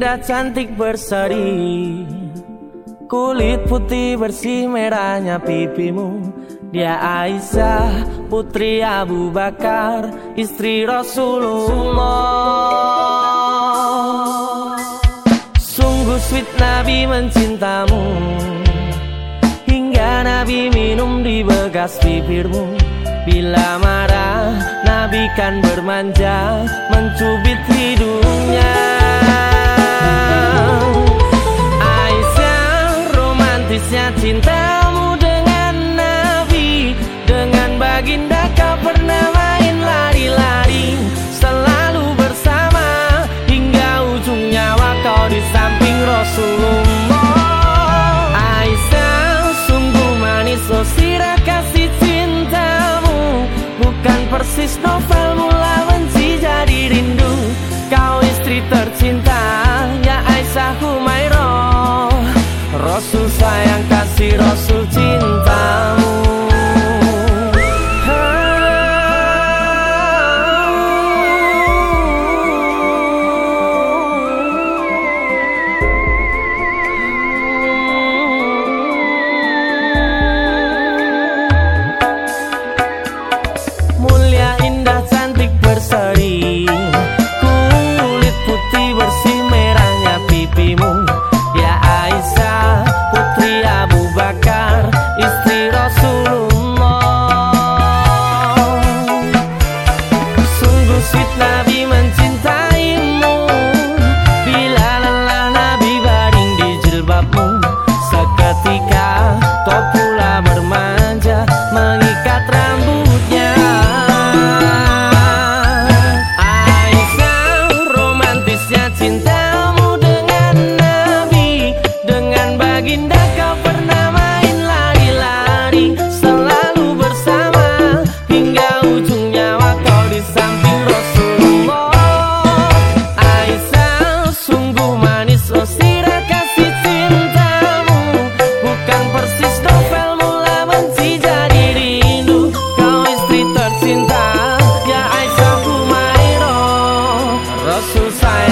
indah cantik berseri. Kulit putih bersih merahnya pipimu. Dia Aisyah putri Abu Bakar Istri Rasulullah. Sungguh sweet Nabi mencintamu. Hingga Nabi minum di bekas bibirmu. Bila marah Nabi kan bermanja Mencubit hidungnya baginda kau pernah main lari-lari Selalu bersama. Hingga ujung nyawa kau di samping Rasulullah. Aisyah sungguh manis oh sirah kasih cintamu. Bukan persis novel mula benci jadi rindu. Kau istri tercinta ya Aisyah Humairah. Rasul sayang kasih Rasul Baginda kau pernah main lari-lari Selalu bersama. Hingga ujung nyawa kau di samping Rasulullah. Aisyah sungguh manis oh sirah kasih cintamu. Bukan persis novel mula benci jadi rindu. Kau istri tercinta ya Aisyah Humairah Rasul sayang